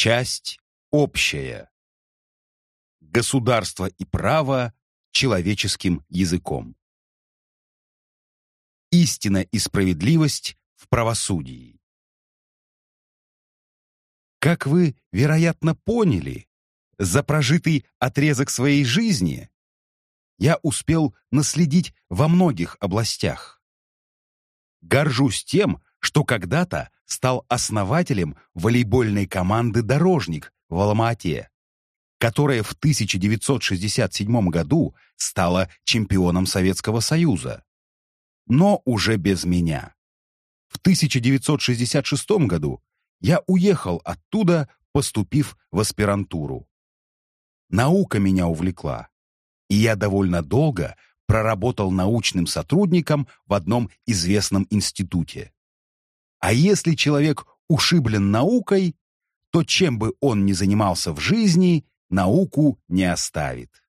Часть общая. Государство и право человеческим языком. Истина и справедливость в правосудии. Как вы, вероятно, поняли, за прожитый отрезок своей жизни я успел наследить во многих областях. Горжусь тем, что когда-то стал основателем волейбольной команды «Дорожник» в Алма-Ате, которая в 1967 году стала чемпионом Советского Союза. Но уже без меня. В 1966 году я уехал оттуда, поступив в аспирантуру. Наука меня увлекла, и я довольно долго проработал научным сотрудником в одном известном институте. А если человек ушиблен наукой, то чем бы он ни занимался в жизни, науку не оставит.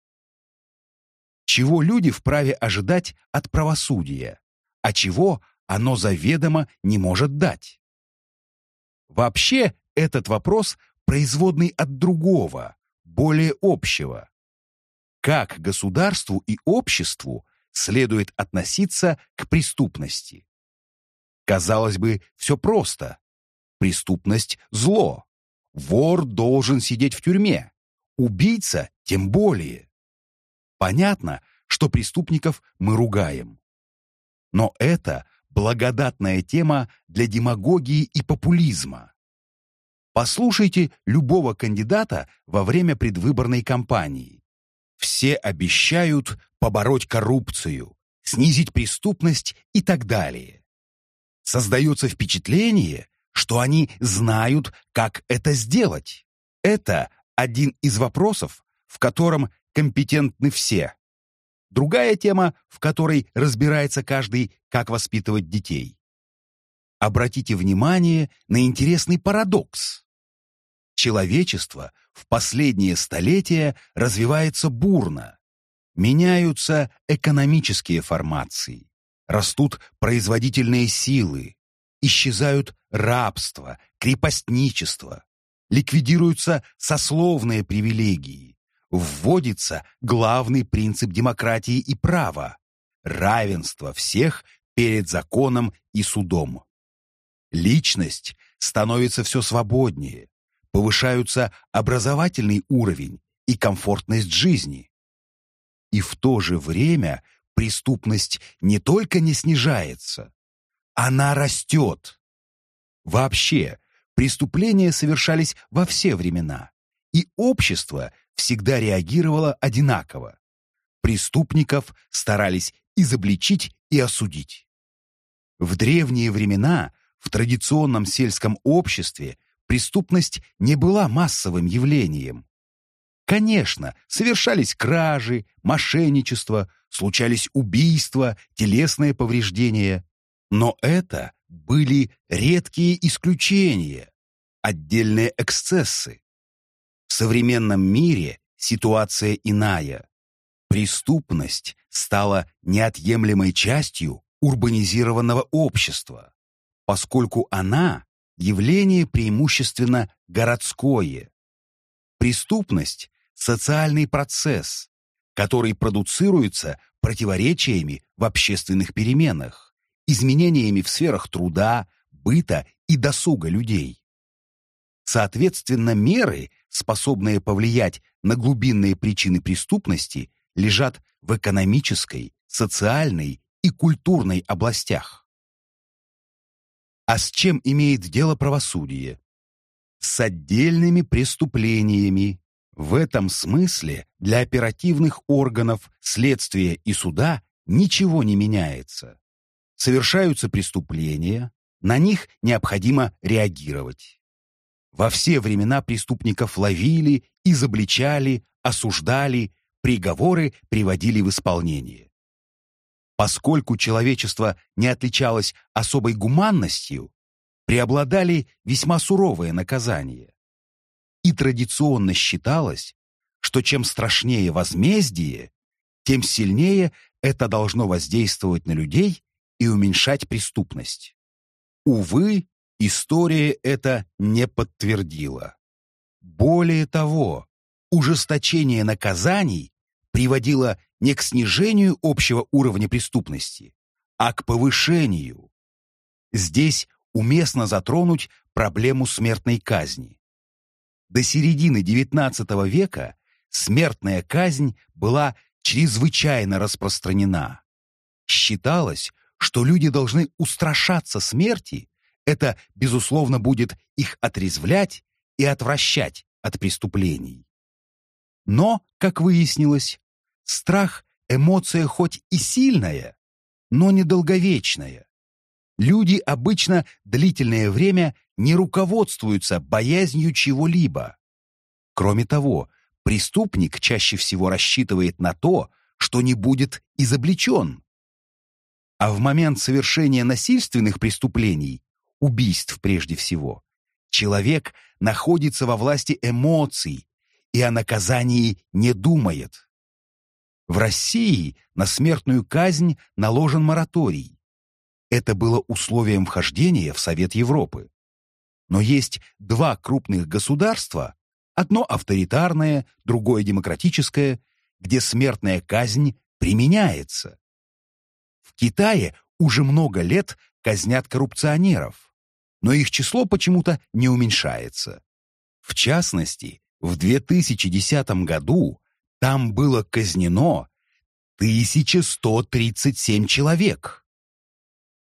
Чего люди вправе ожидать от правосудия, а чего оно заведомо не может дать? Вообще, этот вопрос производный от другого, более общего. Как государству и обществу следует относиться к преступности? Казалось бы, все просто. Преступность – зло. Вор должен сидеть в тюрьме. Убийца тем более. Понятно, что преступников мы ругаем. Но это благодатная тема для демагогии и популизма. Послушайте любого кандидата во время предвыборной кампании. Все обещают побороть коррупцию, снизить преступность и так далее. Создается впечатление, что они знают, как это сделать. Это один из вопросов, в котором компетентны все. Другая тема, в которой разбирается каждый, как воспитывать детей. Обратите внимание на интересный парадокс. Человечество в последние столетия развивается бурно. Меняются экономические формации растут производительные силы, исчезают рабство, крепостничество, ликвидируются сословные привилегии, вводится главный принцип демократии и права – равенство всех перед законом и судом. Личность становится все свободнее, повышаются образовательный уровень и комфортность жизни. И в то же время – преступность не только не снижается, она растет. Вообще, преступления совершались во все времена, и общество всегда реагировало одинаково. Преступников старались изобличить и осудить. В древние времена в традиционном сельском обществе преступность не была массовым явлением. Конечно, совершались кражи, мошенничество, случались убийства, телесные повреждения. Но это были редкие исключения, отдельные эксцессы. В современном мире ситуация иная. Преступность стала неотъемлемой частью урбанизированного общества, поскольку она – явление преимущественно городское. Преступность социальный процесс, который продуцируется противоречиями в общественных переменах, изменениями в сферах труда, быта и досуга людей. Соответственно, меры, способные повлиять на глубинные причины преступности, лежат в экономической, социальной и культурной областях. А с чем имеет дело правосудие? С отдельными преступлениями, в этом смысле для оперативных органов следствия и суда ничего не меняется. Совершаются преступления, на них необходимо реагировать. Во все времена преступников ловили, изобличали, осуждали, приговоры приводили в исполнение. Поскольку человечество не отличалось особой гуманностью, преобладали весьма суровые наказания. И традиционно считалось, что чем страшнее возмездие, тем сильнее это должно воздействовать на людей и уменьшать преступность. Увы, история это не подтвердила. Более того, ужесточение наказаний приводило не к снижению общего уровня преступности, а к повышению. Здесь уместно затронуть проблему смертной казни. До середины XIX века смертная казнь была чрезвычайно распространена. Считалось, что люди должны устрашаться смерти, это, безусловно, будет их отрезвлять и отвращать от преступлений. Но, как выяснилось, страх – эмоция хоть и сильная, но недолговечная. Люди обычно длительное время не руководствуются боязнью чего-либо. Кроме того, преступник чаще всего рассчитывает на то, что не будет изобличен. А в момент совершения насильственных преступлений, убийств прежде всего, человек находится во власти эмоций и о наказании не думает. В России на смертную казнь наложен мораторий. Это было условием вхождения в Совет Европы. Но есть два крупных государства, одно авторитарное, другое демократическое, где смертная казнь применяется. В Китае уже много лет казнят коррупционеров, но их число почему-то не уменьшается. В частности, в 2010 году там было казнено 1137 человек.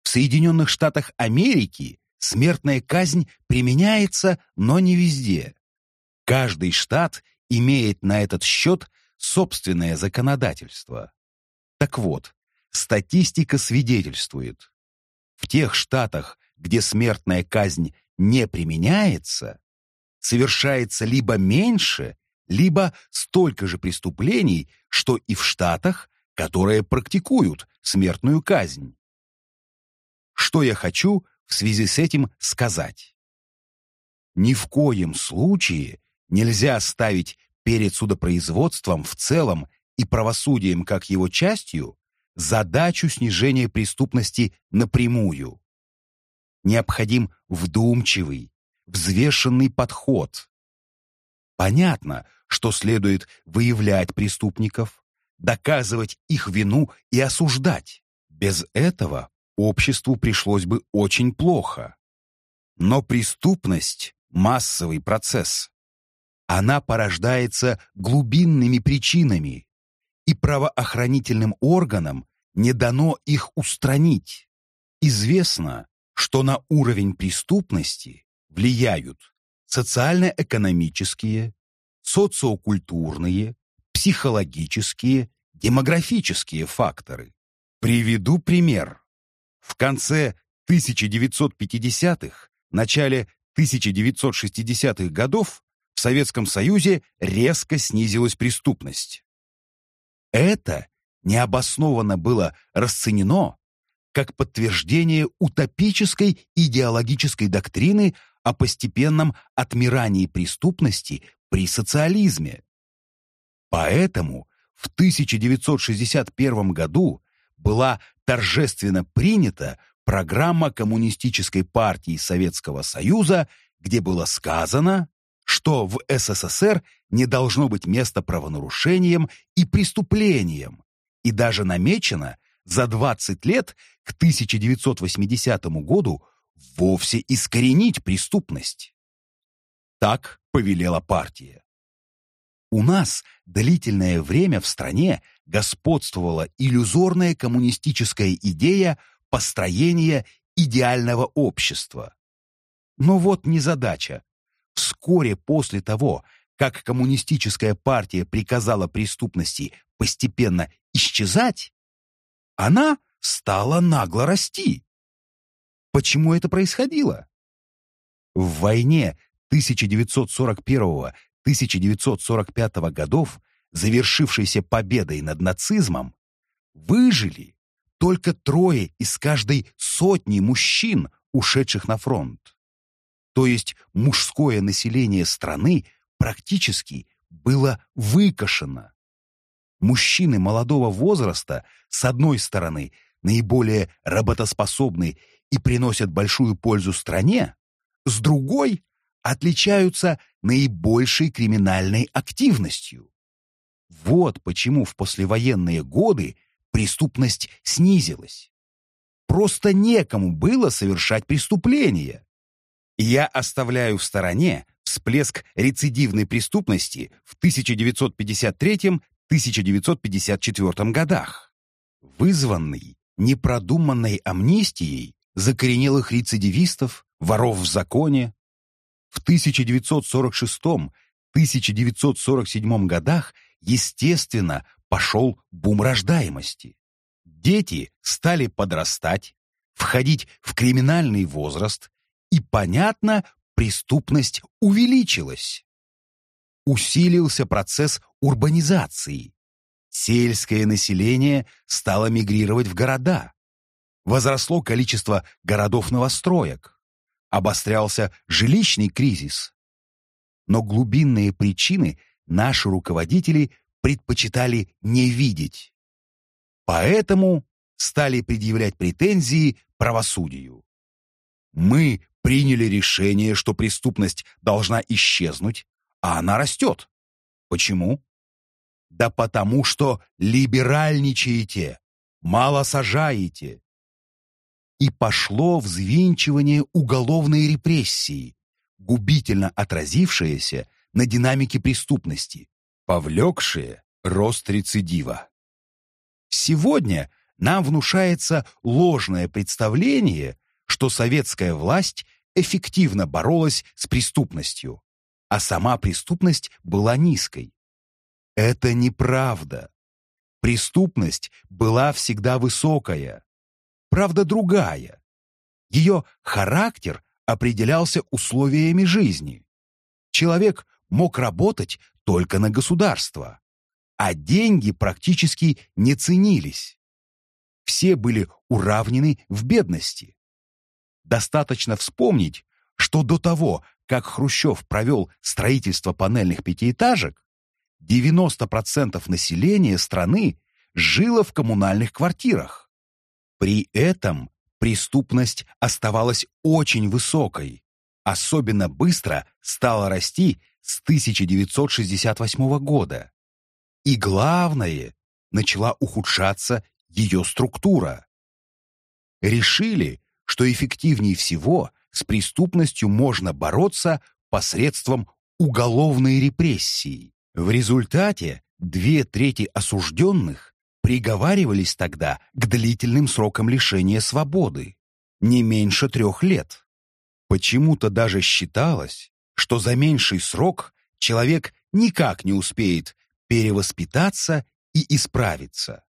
В Соединенных Штатах Америки смертная казнь применяется, но не везде. Каждый штат имеет на этот счет собственное законодательство. Так вот, статистика свидетельствует. В тех штатах, где смертная казнь не применяется, совершается либо меньше, либо столько же преступлений, что и в штатах, которые практикуют смертную казнь. Что я хочу в связи с этим сказать? Ни в коем случае нельзя ставить перед судопроизводством в целом и правосудием как его частью задачу снижения преступности напрямую. Необходим вдумчивый, взвешенный подход. Понятно, что следует выявлять преступников, доказывать их вину и осуждать. Без этого обществу пришлось бы очень плохо. Но преступность – массовый процесс. Она порождается глубинными причинами, и правоохранительным органам не дано их устранить. Известно, что на уровень преступности влияют социально-экономические, социокультурные, психологические, демографические факторы. Приведу пример. В конце 1950-х, начале 1960-х годов в Советском Союзе резко снизилась преступность. Это необоснованно было расценено как подтверждение утопической идеологической доктрины о постепенном отмирании преступности при социализме. Поэтому в 1961 году была торжественно принята программа Коммунистической партии Советского Союза, где было сказано, что в СССР не должно быть места правонарушениям и преступлениям, и даже намечено за 20 лет к 1980 году вовсе искоренить преступность. Так повелела партия. У нас длительное время в стране господствовала иллюзорная коммунистическая идея построения идеального общества. Но вот незадача. Вскоре после того, как коммунистическая партия приказала преступности постепенно исчезать, она стала нагло расти. Почему это происходило? В войне 1941-1945 годов, завершившейся победой над нацизмом, выжили только трое из каждой сотни мужчин, ушедших на фронт. То есть мужское население страны практически было выкошено. Мужчины молодого возраста, с одной стороны, наиболее работоспособны и приносят большую пользу стране, с другой отличаются наибольшей криминальной активностью. Вот почему в послевоенные годы преступность снизилась. Просто некому было совершать преступления. Я оставляю в стороне всплеск рецидивной преступности в 1953-1954 годах, вызванный непродуманной амнистией закоренелых рецидивистов, воров в законе. В 1946-1947 годах, естественно, пошел бум рождаемости. Дети стали подрастать, входить в криминальный возраст, и, понятно, преступность увеличилась. Усилился процесс урбанизации. Сельское население стало мигрировать в города. Возросло количество городов-новостроек. Обострялся жилищный кризис. Но глубинные причины наши руководители предпочитали не видеть. Поэтому стали предъявлять претензии правосудию. Мы приняли решение, что преступность должна исчезнуть, а она растет. Почему? Да потому что либеральничаете, мало сажаете. И пошло взвинчивание уголовной репрессии, губительно отразившееся на динамике преступности, повлекшее рост рецидива. Сегодня нам внушается ложное представление, что советская власть эффективно боролась с преступностью, а сама преступность была низкой. Это неправда. Преступность была всегда высокая. Правда другая. Ее характер определялся условиями жизни. Человек мог работать только на государство, а деньги практически не ценились. Все были уравнены в бедности. Достаточно вспомнить, что до того, как Хрущев провел строительство панельных пятиэтажек, 90% населения страны жило в коммунальных квартирах. При этом преступность оставалась очень высокой, особенно быстро стала расти с 1968 года. И главное, начала ухудшаться ее структура. Решили, что эффективнее всего с преступностью можно бороться посредством уголовной репрессии. В результате две трети осужденных приговаривались тогда к длительным срокам лишения свободы, не меньше трех лет. Почему-то даже считалось, что за меньший срок человек никак не успеет перевоспитаться и исправиться.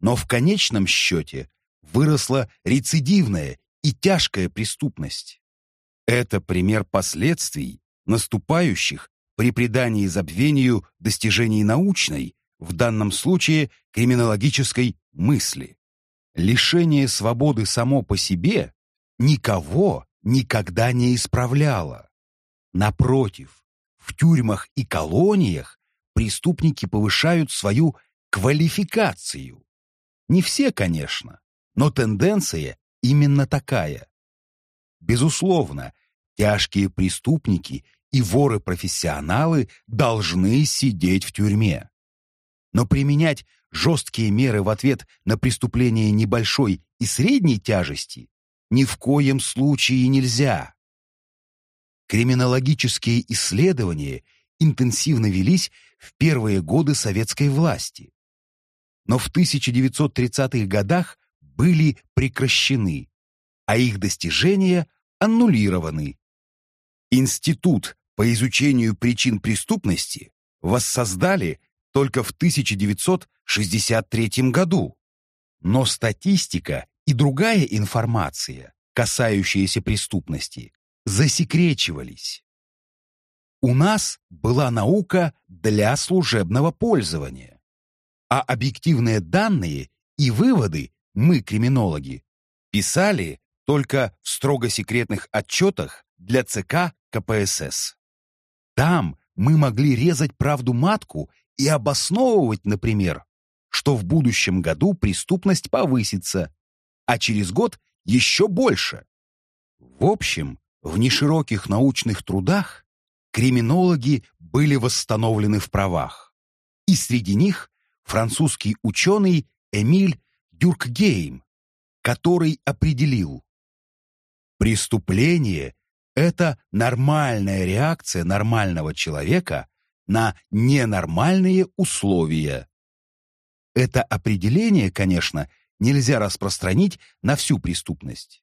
Но в конечном счете выросла рецидивная и тяжкая преступность. Это пример последствий, наступающих при придании забвению достижений научной, в данном случае криминологической мысли. Лишение свободы само по себе никого никогда не исправляло. Напротив, в тюрьмах и колониях преступники повышают свою квалификацию. Не все, конечно, но тенденция именно такая. Безусловно, тяжкие преступники и воры-профессионалы должны сидеть в тюрьме. Но применять жесткие меры в ответ на преступления небольшой и средней тяжести ни в коем случае нельзя. Криминологические исследования интенсивно велись в первые годы советской власти. Но в 1930-х годах были прекращены, а их достижения аннулированы. Институт по изучению причин преступности воссоздали только в 1963 году. Но статистика и другая информация, касающаяся преступности, засекречивались. У нас была наука для служебного пользования, а объективные данные и выводы мы, криминологи, писали только в строго секретных отчетах для ЦК КПСС. Там мы могли резать правду матку и обосновывать, например, что в будущем году преступность повысится, а через год еще больше. В общем, в нешироких научных трудах криминологи были восстановлены в правах. И среди них французский ученый Эмиль Дюркгейм, который определил, преступление – это нормальная реакция нормального человека на ненормальные условия. Это определение, конечно, нельзя распространить на всю преступность.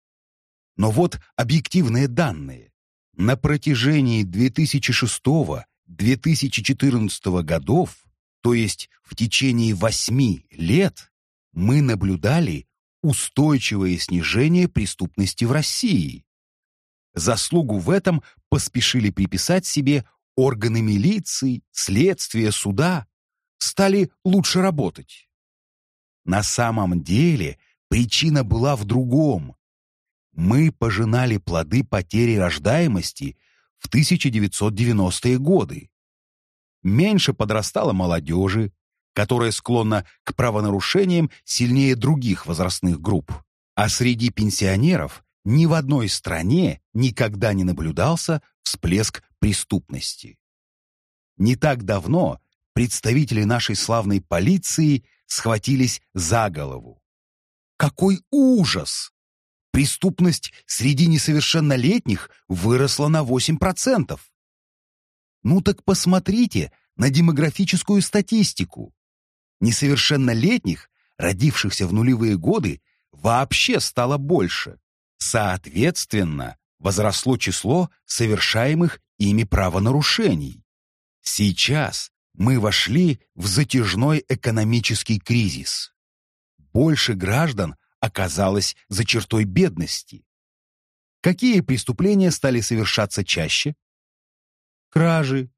Но вот объективные данные. На протяжении 2006-2014 годов, то есть в течение восьми лет, мы наблюдали устойчивое снижение преступности в России. Заслугу в этом поспешили приписать себе органы милиции, следствия, суда, стали лучше работать. На самом деле причина была в другом. Мы пожинали плоды потери рождаемости в 1990-е годы. Меньше подрастало молодежи, которая склонна к правонарушениям сильнее других возрастных групп. А среди пенсионеров ни в одной стране никогда не наблюдался всплеск преступности. Не так давно представители нашей славной полиции схватились за голову. Какой ужас! Преступность среди несовершеннолетних выросла на 8%. Ну так посмотрите на демографическую статистику. Несовершеннолетних, родившихся в нулевые годы, вообще стало больше. Соответственно, возросло число совершаемых ими правонарушений. Сейчас мы вошли в затяжной экономический кризис. Больше граждан оказалось за чертой бедности. Какие преступления стали совершаться чаще? Кражи.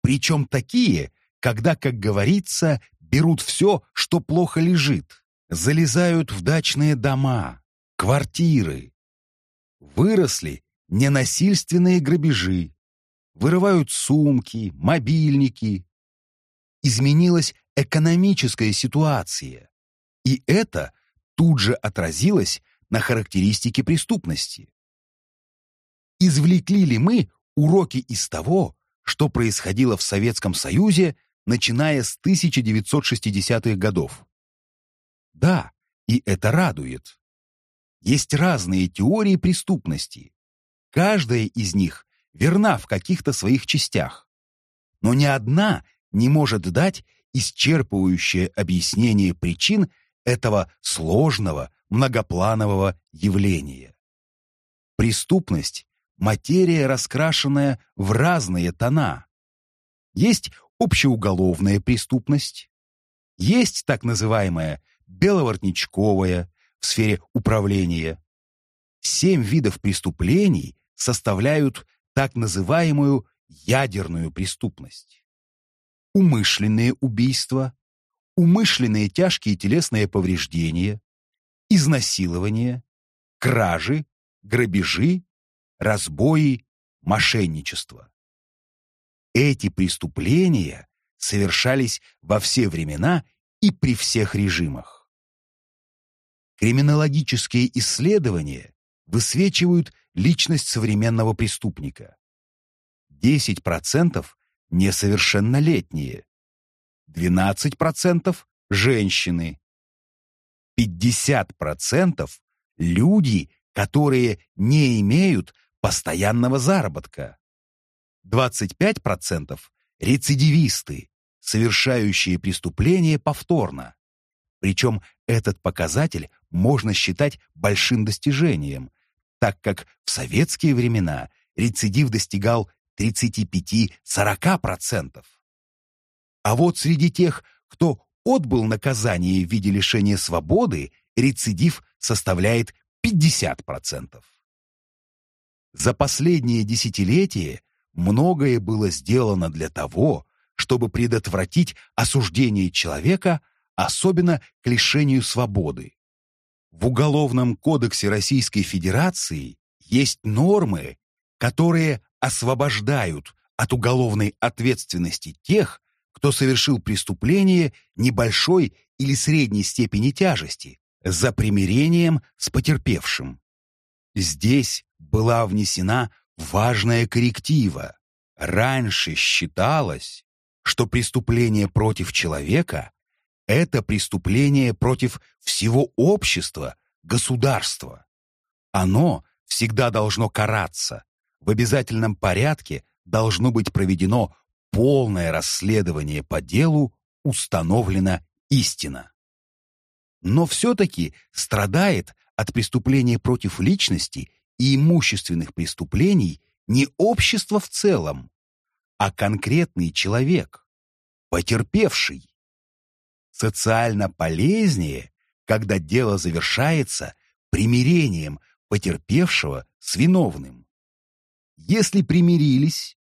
Причем такие, когда, как говорится, берут все, что плохо лежит, залезают в дачные дома, квартиры. Выросли ненасильственные грабежи, вырывают сумки, мобильники. Изменилась экономическая ситуация, и это тут же отразилось на характеристике преступности. Извлекли ли мы уроки из того, что происходило в Советском Союзе начиная с 1960-х годов. Да, и это радует. Есть разные теории преступности. Каждая из них верна в каких-то своих частях. Но ни одна не может дать исчерпывающее объяснение причин этого сложного, многопланового явления. Преступность – материя, раскрашенная в разные тона. Есть общеуголовная преступность, есть так называемая беловоротничковая в сфере управления. Семь видов преступлений составляют так называемую ядерную преступность. Умышленные убийства, умышленные тяжкие телесные повреждения, изнасилование, кражи, грабежи, разбои, мошенничество. Эти преступления совершались во все времена и при всех режимах. Криминологические исследования высвечивают личность современного преступника. 10% несовершеннолетние, 12% женщины, 50% люди, которые не имеют постоянного заработка. 25% рецидивисты, совершающие преступления повторно. Причем этот показатель можно считать большим достижением, так как в советские времена рецидив достигал 35-40%. А вот среди тех, кто отбыл наказание в виде лишения свободы, рецидив составляет 50%. За последние десятилетия многое было сделано для того, чтобы предотвратить осуждение человека, особенно к лишению свободы. В Уголовном кодексе Российской Федерации есть нормы, которые освобождают от уголовной ответственности тех, кто совершил преступление небольшой или средней степени тяжести за примирением с потерпевшим. Здесь была внесена важная корректива. Раньше считалось, что преступление против человека – это преступление против всего общества, государства. Оно всегда должно караться. В обязательном порядке должно быть проведено полное расследование по делу, установлена истина. Но все-таки страдает от преступления против личности и имущественных преступлений не общество в целом, а конкретный человек, потерпевший. Социально полезнее, когда дело завершается примирением потерпевшего с виновным. Если примирились,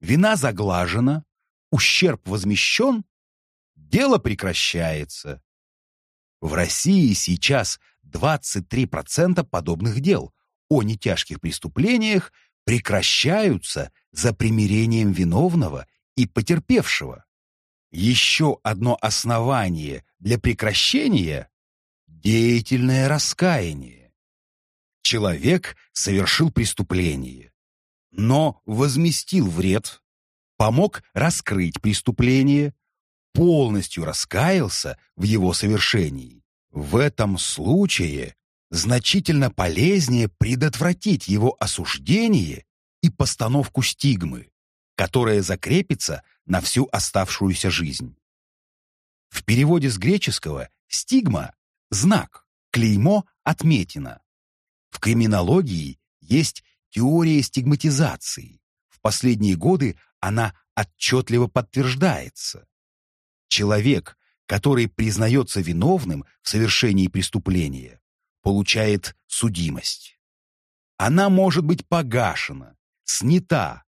вина заглажена, ущерб возмещен, дело прекращается. В России сейчас 23% подобных дел о нетяжких преступлениях прекращаются за примирением виновного и потерпевшего. Еще одно основание для прекращения – деятельное раскаяние. Человек совершил преступление, но возместил вред, помог раскрыть преступление, полностью раскаялся в его совершении. В этом случае значительно полезнее предотвратить его осуждение и постановку стигмы, которая закрепится на всю оставшуюся жизнь. В переводе с греческого «стигма» – знак, клеймо, отметина. В криминологии есть теория стигматизации. В последние годы она отчетливо подтверждается. Человек, который признается виновным в совершении преступления, получает судимость. Она может быть погашена, снята,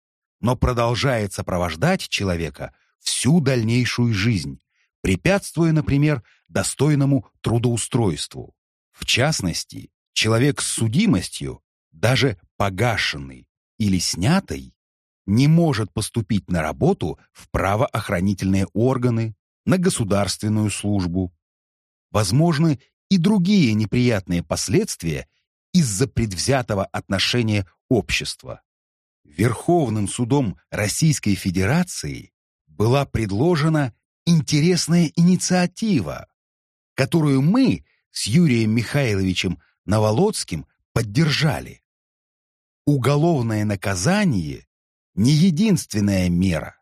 но продолжает сопровождать человека всю дальнейшую жизнь, препятствуя, например, достойному трудоустройству. В частности, человек с судимостью, даже погашенный или снятой, не может поступить на работу в правоохранительные органы, на государственную службу. Возможны и другие неприятные последствия из-за предвзятого отношения общества. Верховным судом Российской Федерации была предложена интересная инициатива, которую мы с Юрием Михайловичем Новолоцким поддержали. Уголовное наказание – не единственная мера.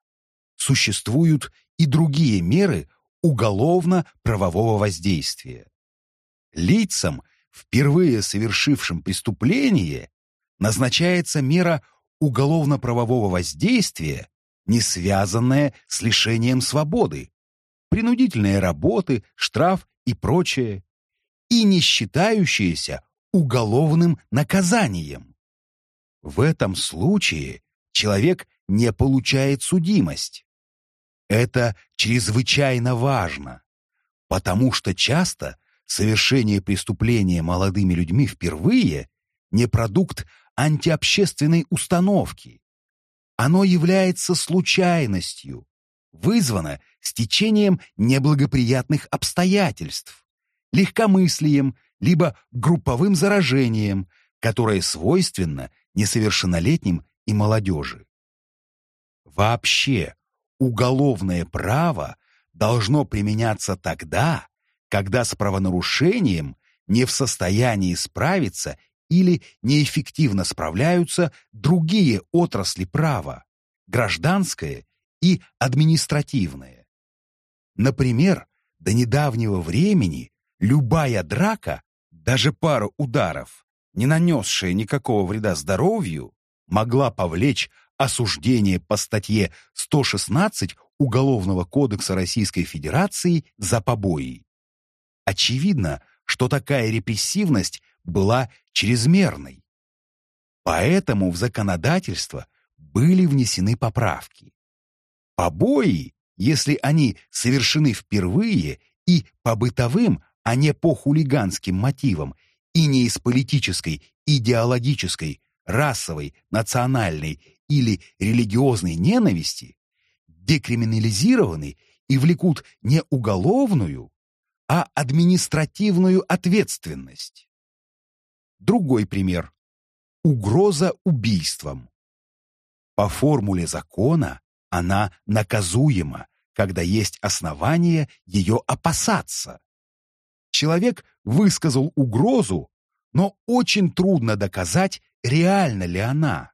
Существуют и другие меры уголовно-правового воздействия. Лицам, впервые совершившим преступление, назначается мера уголовно-правового воздействия, не связанная с лишением свободы, принудительные работы, штраф и прочее, и не считающиеся уголовным наказанием. В этом случае человек не получает судимость. Это чрезвычайно важно, потому что часто совершение преступления молодыми людьми впервые не продукт антиобщественной установки. Оно является случайностью, вызвано стечением неблагоприятных обстоятельств, легкомыслием, либо групповым заражением, которое свойственно несовершеннолетним и молодежи. Вообще, уголовное право должно применяться тогда, когда с правонарушением не в состоянии справиться или неэффективно справляются другие отрасли права, гражданское и административное. Например, до недавнего времени любая драка, даже пара ударов, не нанесшая никакого вреда здоровью, могла повлечь осуждение по статье 116 Уголовного кодекса Российской Федерации за побои. Очевидно, что такая репрессивность была чрезмерной. Поэтому в законодательство были внесены поправки. Побои, если они совершены впервые и по бытовым, а не по хулиганским мотивам, и не из политической, идеологической, расовой, национальной или религиозной ненависти декриминализированы и влекут не уголовную, а административную ответственность. Другой пример. Угроза убийством. По формуле закона она наказуема, когда есть основания ее опасаться. Человек высказал угрозу, но очень трудно доказать, реальна ли она.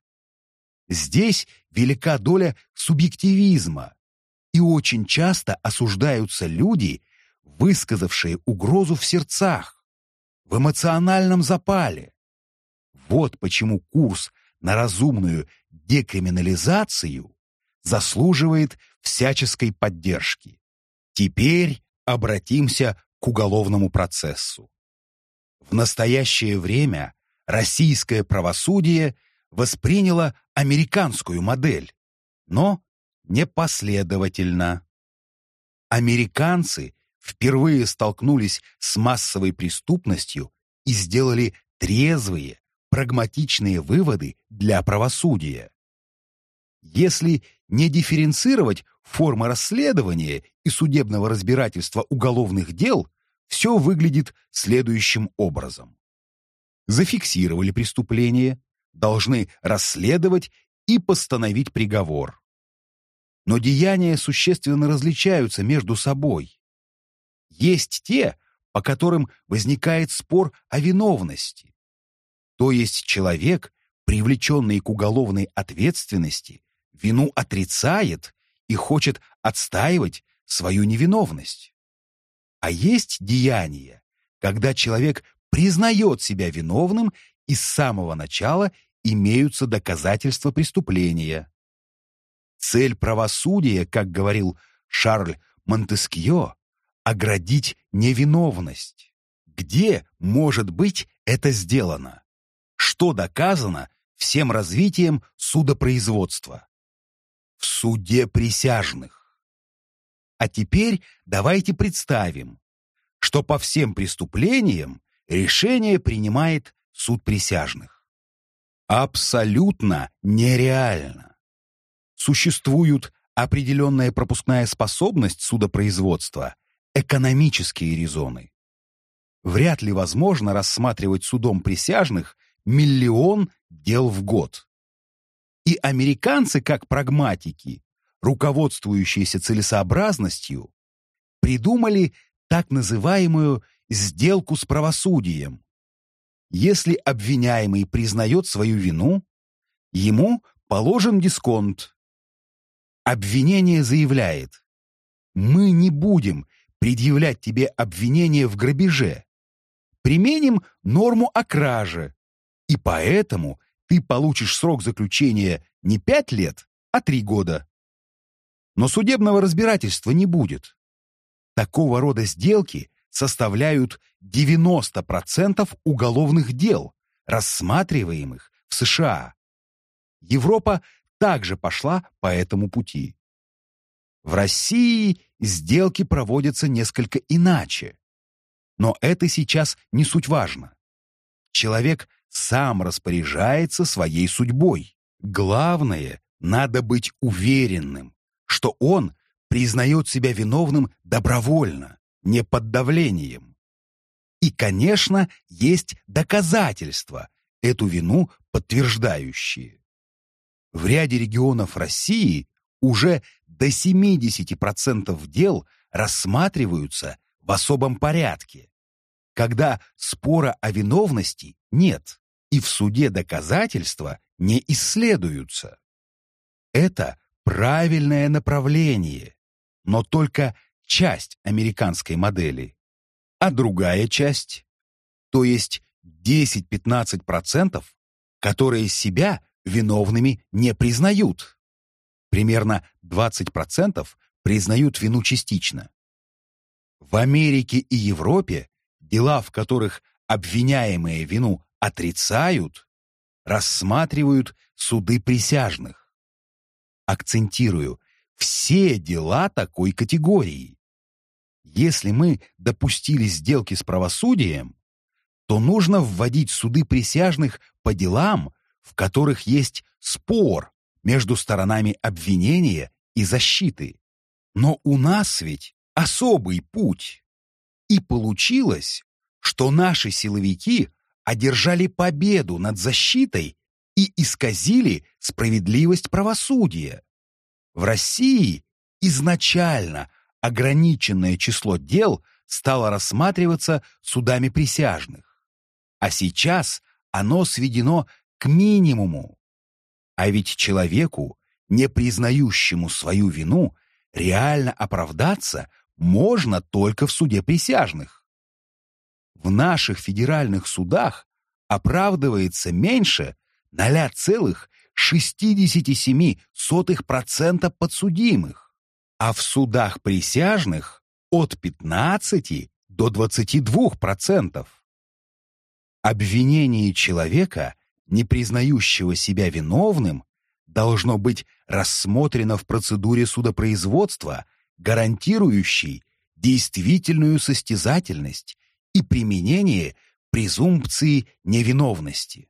Здесь велика доля субъективизма, и очень часто осуждаются люди, высказавшие угрозу в сердцах, в эмоциональном запале. Вот почему курс на разумную декриминализацию заслуживает всяческой поддержки. Теперь обратимся к уголовному процессу. В настоящее время российское правосудие восприняло американскую модель, но непоследовательно. Американцы впервые столкнулись с массовой преступностью и сделали трезвые, прагматичные выводы для правосудия. Если не дифференцировать формы расследования и судебного разбирательства уголовных дел, все выглядит следующим образом. Зафиксировали преступление, должны расследовать и постановить приговор. Но деяния существенно различаются между собой. Есть те, по которым возникает спор о виновности. То есть человек, привлеченный к уголовной ответственности, вину отрицает и хочет отстаивать свою невиновность. А есть деяния, когда человек признает себя виновным и с самого начала имеются доказательства преступления. Цель правосудия, как говорил Шарль Монтескье, оградить невиновность. Где, может быть, это сделано? Что доказано всем развитием судопроизводства? В суде присяжных. А теперь давайте представим, что по всем преступлениям решение принимает суд присяжных. Абсолютно нереально. Существует определенная пропускная способность судопроизводства, экономические резоны. Вряд ли возможно рассматривать судом присяжных миллион дел в год. И американцы, как прагматики, руководствующиеся целесообразностью, придумали так называемую сделку с правосудием. Если обвиняемый признает свою вину, ему положен дисконт. Обвинение заявляет, мы не будем предъявлять тебе обвинение в грабеже. Применим норму о краже, и поэтому ты получишь срок заключения не пять лет, а три года. Но судебного разбирательства не будет. Такого рода сделки составляют 90% уголовных дел, рассматриваемых в США. Европа также пошла по этому пути. В России сделки проводятся несколько иначе. Но это сейчас не суть важно. Человек сам распоряжается своей судьбой. Главное, надо быть уверенным, что он признает себя виновным добровольно, не под давлением. И, конечно, есть доказательства, эту вину подтверждающие. В ряде регионов России уже до 70% дел рассматриваются в особом порядке, когда спора о виновности нет, и в суде доказательства не исследуются. Это правильное направление, но только часть американской модели. А другая часть, то есть 10-15%, которые себя виновными не признают. Примерно 20% признают вину частично. В Америке и Европе дела, в которых обвиняемые вину отрицают, рассматривают суды присяжных акцентирую, все дела такой категории. Если мы допустили сделки с правосудием, то нужно вводить суды присяжных по делам, в которых есть спор между сторонами обвинения и защиты. Но у нас ведь особый путь. И получилось, что наши силовики одержали победу над защитой и исказили справедливость правосудия. В России изначально ограниченное число дел стало рассматриваться судами присяжных, а сейчас оно сведено к минимуму. А ведь человеку, не признающему свою вину, реально оправдаться можно только в суде присяжных. В наших федеральных судах оправдывается меньше 0,67% подсудимых, а в судах присяжных от 15 до 22%. Обвинение человека, не признающего себя виновным, должно быть рассмотрено в процедуре судопроизводства, гарантирующей действительную состязательность и применение презумпции невиновности.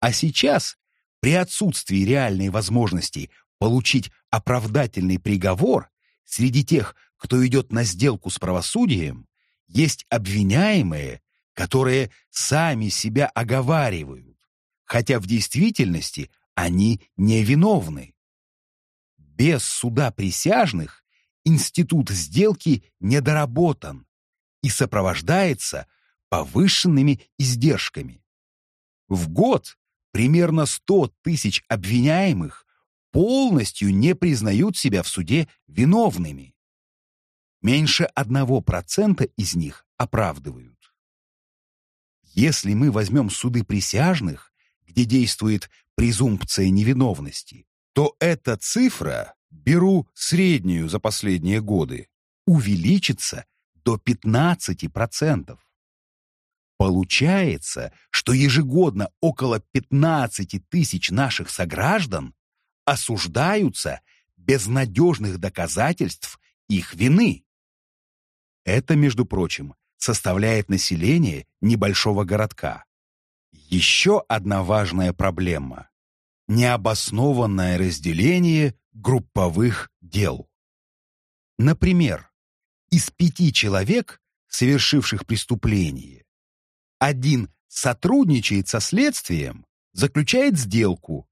А сейчас, при отсутствии реальной возможности получить оправдательный приговор, среди тех, кто идет на сделку с правосудием, есть обвиняемые, которые сами себя оговаривают, хотя в действительности они невиновны. Без суда присяжных институт сделки недоработан и сопровождается повышенными издержками. В год примерно 100 тысяч обвиняемых полностью не признают себя в суде виновными. Меньше 1% из них оправдывают. Если мы возьмем суды присяжных, где действует презумпция невиновности, то эта цифра, беру среднюю за последние годы, увеличится до 15%. Получается, что ежегодно около 15 тысяч наших сограждан осуждаются без надежных доказательств их вины. Это, между прочим, составляет население небольшого городка. Еще одна важная проблема – необоснованное разделение групповых дел. Например, из пяти человек, совершивших преступление, один сотрудничает со следствием, заключает сделку.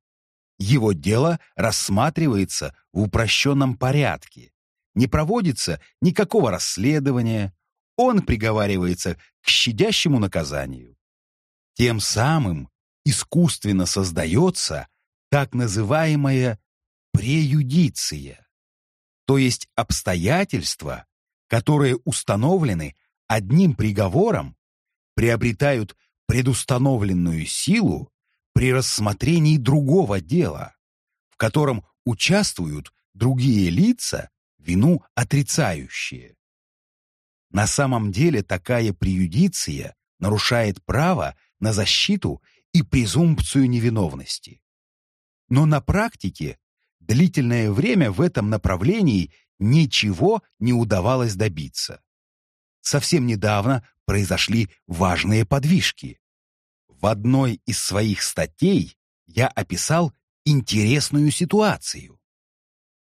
Его дело рассматривается в упрощенном порядке. Не проводится никакого расследования, он приговаривается к щадящему наказанию. Тем самым искусственно создается так называемая преюдиция, то есть обстоятельства, которые установлены одним приговором, приобретают предустановленную силу при рассмотрении другого дела, в котором участвуют другие лица, вину отрицающие. На самом деле такая преюдиция нарушает право на защиту и презумпцию невиновности. Но на практике длительное время в этом направлении ничего не удавалось добиться. Совсем недавно произошли важные подвижки. В одной из своих статей я описал интересную ситуацию.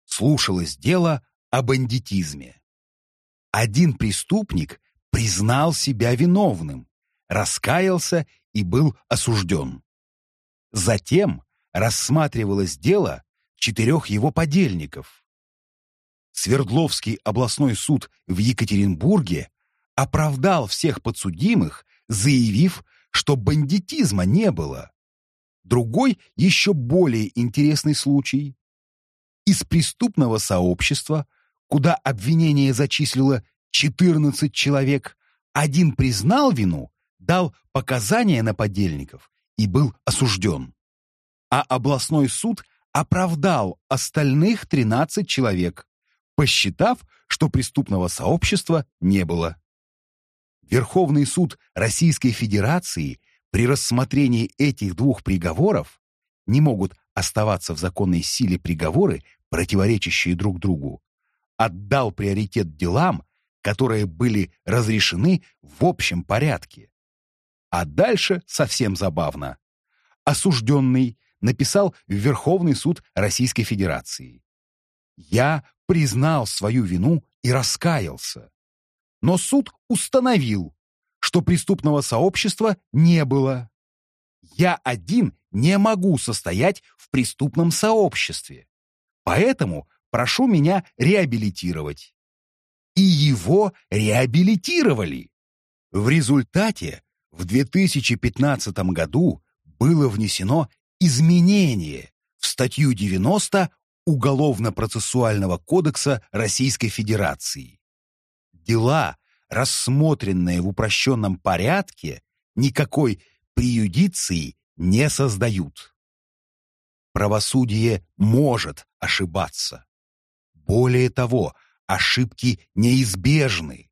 Слушалось дело о бандитизме. Один преступник признал себя виновным, раскаялся и был осужден. Затем рассматривалось дело четырех его подельников. Свердловский областной суд в Екатеринбурге оправдал всех подсудимых, заявив, что бандитизма не было. Другой, еще более интересный случай. Из преступного сообщества куда обвинение зачислило 14 человек, один признал вину, дал показания на подельников и был осужден. А областной суд оправдал остальных 13 человек, посчитав, что преступного сообщества не было. Верховный суд Российской Федерации при рассмотрении этих двух приговоров не могут оставаться в законной силе приговоры, противоречащие друг другу, отдал приоритет делам, которые были разрешены в общем порядке. А дальше совсем забавно. Осужденный написал в Верховный суд Российской Федерации. «Я признал свою вину и раскаялся. Но суд установил, что преступного сообщества не было. я один не могу состоять в преступном сообществе. Поэтому прошу меня реабилитировать. И его реабилитировали. В результате в 2015 году было внесено изменение в статью 90 Уголовно-процессуального кодекса Российской Федерации. Дела, рассмотренные в упрощенном порядке, никакой преюдиции не создают. Правосудие может ошибаться. Более того, ошибки неизбежны.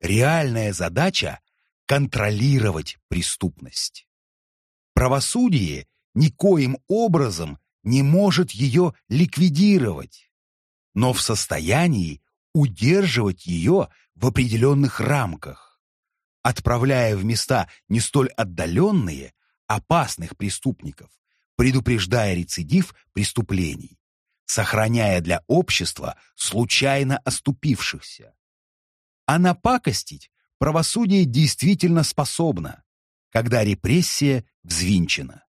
Реальная задача – контролировать преступность. Правосудие никоим образом не может ее ликвидировать, но в состоянии удерживать ее в определенных рамках, отправляя в места не столь отдаленные, опасных преступников, предупреждая рецидив преступлений, сохраняя для общества случайно оступившихся. А напакостить правосудие действительно способно, когда репрессия взвинчена.